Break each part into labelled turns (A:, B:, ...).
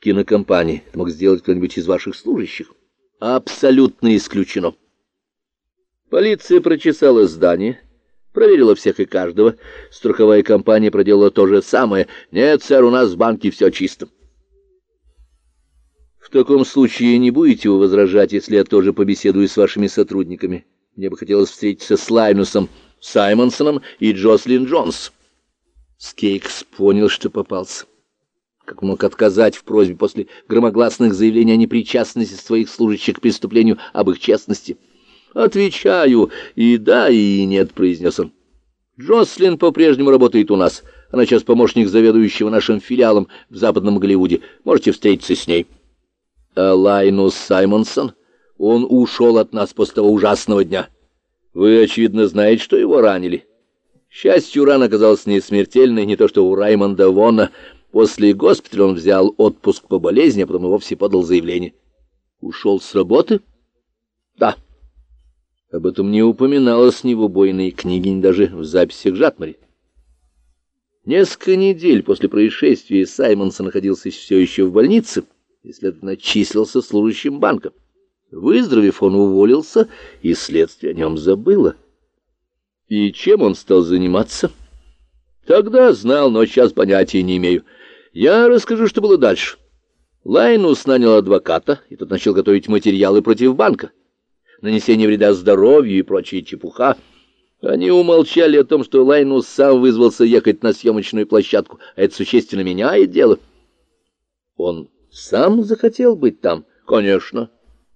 A: кинокомпании. Это мог сделать кто-нибудь из ваших служащих. Абсолютно исключено. Полиция прочесала здание, проверила всех и каждого. Страховая компания проделала то же самое. Нет, сэр, у нас в банке все чисто. В таком случае не будете вы возражать, если я тоже побеседую с вашими сотрудниками. Мне бы хотелось встретиться с Лайнусом Саймонсоном и Джослин Джонс. Скейкс понял, что попался. Как мог отказать в просьбе после громогласных заявлений о непричастности своих служащих к преступлению об их честности? «Отвечаю, и да, и нет», — произнес он. «Джослин по-прежнему работает у нас. Она сейчас помощник заведующего нашим филиалом в Западном Голливуде. Можете встретиться с ней». «А Лайнус Саймонсон? Он ушел от нас после того ужасного дня. Вы, очевидно, знаете, что его ранили». К счастью, рана оказалась не смертельной, не то что у Раймонда Вона. После госпиталя он взял отпуск по болезни, а потом и вовсе подал заявление. Ушел с работы? Да. Об этом не упоминалось ни в убойной книге, ни даже в записях Жатмари. Несколько недель после происшествия Саймонсон находился все еще в больнице, и, следовательно, числился служащим банка. Выздоровев, он уволился, и следствие о нем забыло. И чем он стал заниматься? Тогда знал, но сейчас понятия не имею. Я расскажу, что было дальше. Лайнус нанял адвоката, и тот начал готовить материалы против банка. Нанесение вреда здоровью и прочая чепуха. Они умолчали о том, что Лайнус сам вызвался ехать на съемочную площадку, а это существенно меняет дело. Он сам захотел быть там? Конечно.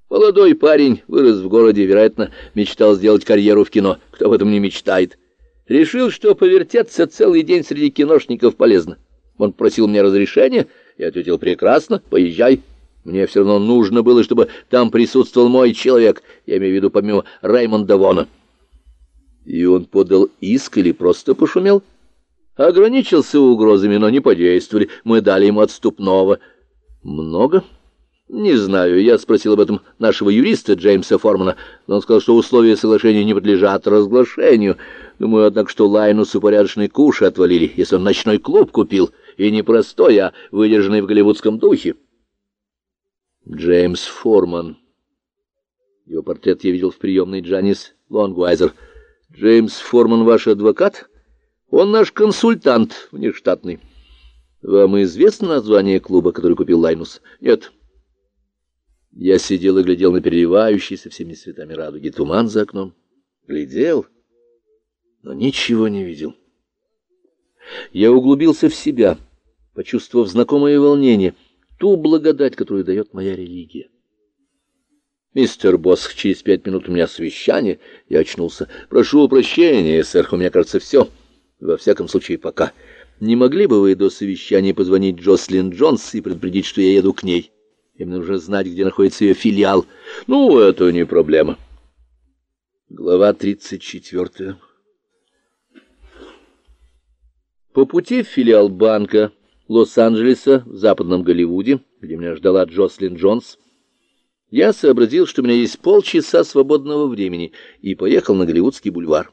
A: Молодой парень, вырос в городе, вероятно, мечтал сделать карьеру в кино. Кто в этом не мечтает? Решил, что повертеться целый день среди киношников полезно. Он просил мне разрешения, я ответил, прекрасно, поезжай. Мне все равно нужно было, чтобы там присутствовал мой человек, я имею в виду помимо Раймонда Вона. И он подал иск или просто пошумел? Ограничился угрозами, но не подействовали. Мы дали ему отступного. Много? Не знаю, я спросил об этом нашего юриста Джеймса Формана, но он сказал, что условия соглашения не подлежат разглашению. Думаю, однако, что Лайнусу порядочный куш отвалили, если он ночной клуб купил, и не простой, а выдержанный в голливудском духе. Джеймс Форман. Его портрет я видел в приемной Джанис Лонгвайзер. Джеймс Форман ваш адвокат? Он наш консультант внештатный. Вам известно название клуба, который купил Лайнус? Нет. Я сидел и глядел на переливающийся всеми цветами радуги туман за окном. Глядел, но ничего не видел. Я углубился в себя, почувствовав знакомое волнение, ту благодать, которую дает моя религия. «Мистер Босх, через пять минут у меня совещание». Я очнулся. «Прошу прощения, сэр, у меня, кажется, все. Во всяком случае, пока. Не могли бы вы до совещания позвонить Джослин Джонс и предупредить, что я еду к ней?» Им нужно знать, где находится ее филиал. Ну, это не проблема. Глава 34. По пути в филиал банка Лос-Анджелеса в западном Голливуде, где меня ждала Джослин Джонс, я сообразил, что у меня есть полчаса свободного времени, и поехал на Голливудский бульвар.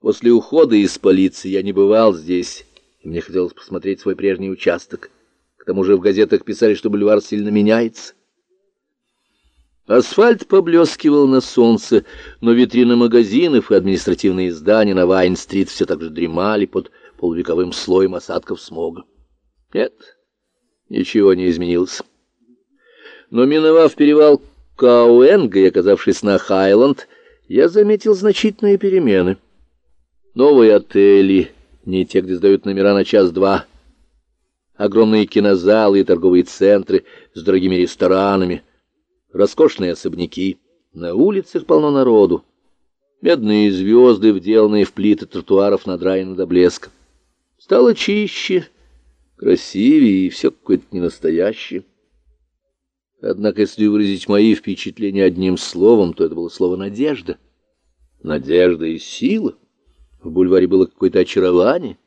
A: После ухода из полиции я не бывал здесь, и мне хотелось посмотреть свой прежний участок. К тому же в газетах писали, что бульвар сильно меняется. Асфальт поблескивал на солнце, но витрины магазинов и административные здания на Вайн-стрит все так же дремали под полувековым слоем осадков смога. Нет, ничего не изменилось. Но миновав перевал Кауэнга и оказавшись на Хайленд, я заметил значительные перемены. Новые отели, не те, где сдают номера на час-два, огромные кинозалы и торговые центры с дорогими ресторанами, роскошные особняки. На улицах полно народу. Медные звезды, вделанные в плиты тротуаров, надраены до блеска. Стало чище, красивее и все какое-то ненастоящее. Однако, если выразить мои впечатления одним словом, то это было слово «надежда». Надежда и сила. В бульваре было какое-то очарование.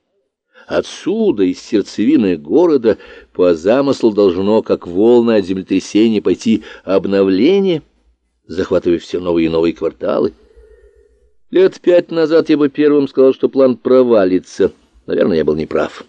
A: Отсюда, из сердцевины города, по замыслу должно, как волны от землетрясения, пойти обновление, захватывая все новые и новые кварталы. Лет пять назад я бы первым сказал, что план провалится. Наверное, я был неправ.